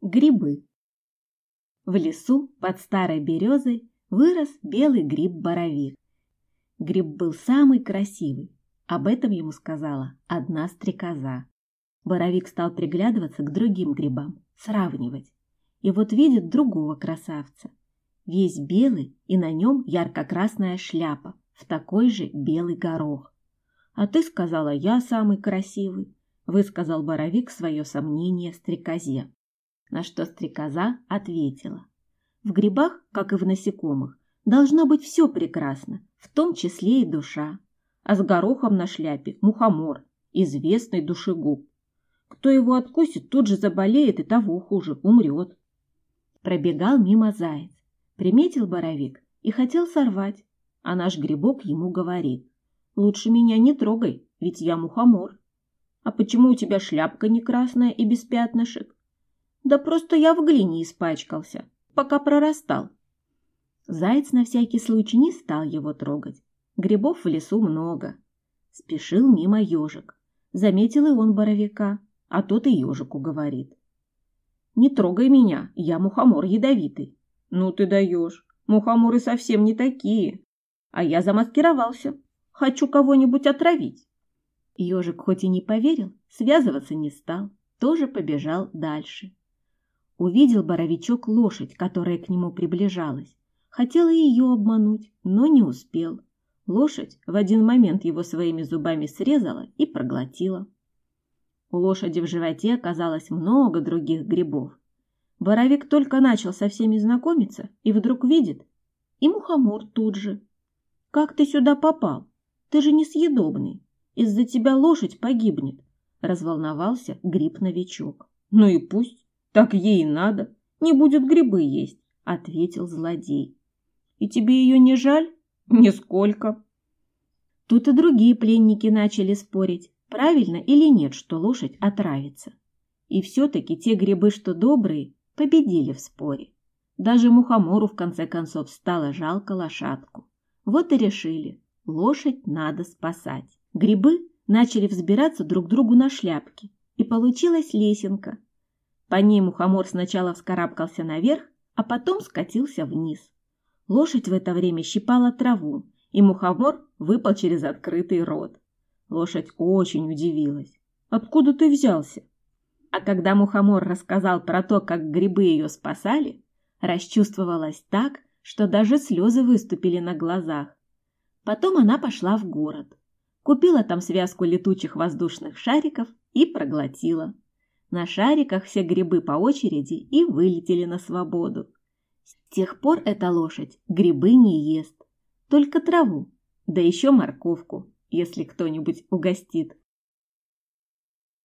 Грибы. В лесу под старой березой вырос белый гриб-боровик. Гриб был самый красивый. Об этом ему сказала одна стрекоза. Боровик стал приглядываться к другим грибам, сравнивать. И вот видит другого красавца. Весь белый, и на нем ярко-красная шляпа, в такой же белый горох. «А ты сказала, я самый красивый», — высказал Боровик свое сомнение стрекозе. На что стрекоза ответила. В грибах, как и в насекомых, должно быть все прекрасно, в том числе и душа. А с горохом на шляпе мухомор, известный душегуб. Кто его откусит, тут же заболеет и того хуже, умрет. Пробегал мимо заяц, приметил боровик и хотел сорвать, а наш грибок ему говорит. Лучше меня не трогай, ведь я мухомор. А почему у тебя шляпка не красная и без пятнышек? Да просто я в глине испачкался, пока прорастал. Заяц на всякий случай не стал его трогать. Грибов в лесу много. Спешил мимо ежик. Заметил и он боровика, а тот и ежику говорит. «Не трогай меня, я мухомор ядовитый». «Ну ты даешь, мухоморы совсем не такие. А я замаскировался, хочу кого-нибудь отравить». Ежик хоть и не поверил, связываться не стал, тоже побежал дальше. Увидел Боровичок лошадь, которая к нему приближалась. Хотел ее обмануть, но не успел. Лошадь в один момент его своими зубами срезала и проглотила. У лошади в животе оказалось много других грибов. Боровик только начал со всеми знакомиться и вдруг видит. И мухомор тут же. «Как ты сюда попал? Ты же несъедобный. Из-за тебя лошадь погибнет», — разволновался гриб-новичок. «Ну и пусть. Так ей надо. Не будет грибы есть, ответил злодей. И тебе ее не жаль? Нисколько. Тут и другие пленники начали спорить, правильно или нет, что лошадь отравится. И все-таки те грибы, что добрые, победили в споре. Даже мухомору в конце концов стало жалко лошадку. Вот и решили, лошадь надо спасать. Грибы начали взбираться друг другу на шляпки, и получилась лесенка, по ней мухомор сначала вскарабкался наверх, а потом скатился вниз. Лошадь в это время щипала траву, и мухомор выпал через открытый рот. Лошадь очень удивилась. «Откуда ты взялся?» А когда мухомор рассказал про то, как грибы ее спасали, расчувствовалась так, что даже слезы выступили на глазах. Потом она пошла в город, купила там связку летучих воздушных шариков и проглотила. На шариках все грибы по очереди и вылетели на свободу. С тех пор эта лошадь грибы не ест, только траву, да еще морковку, если кто-нибудь угостит.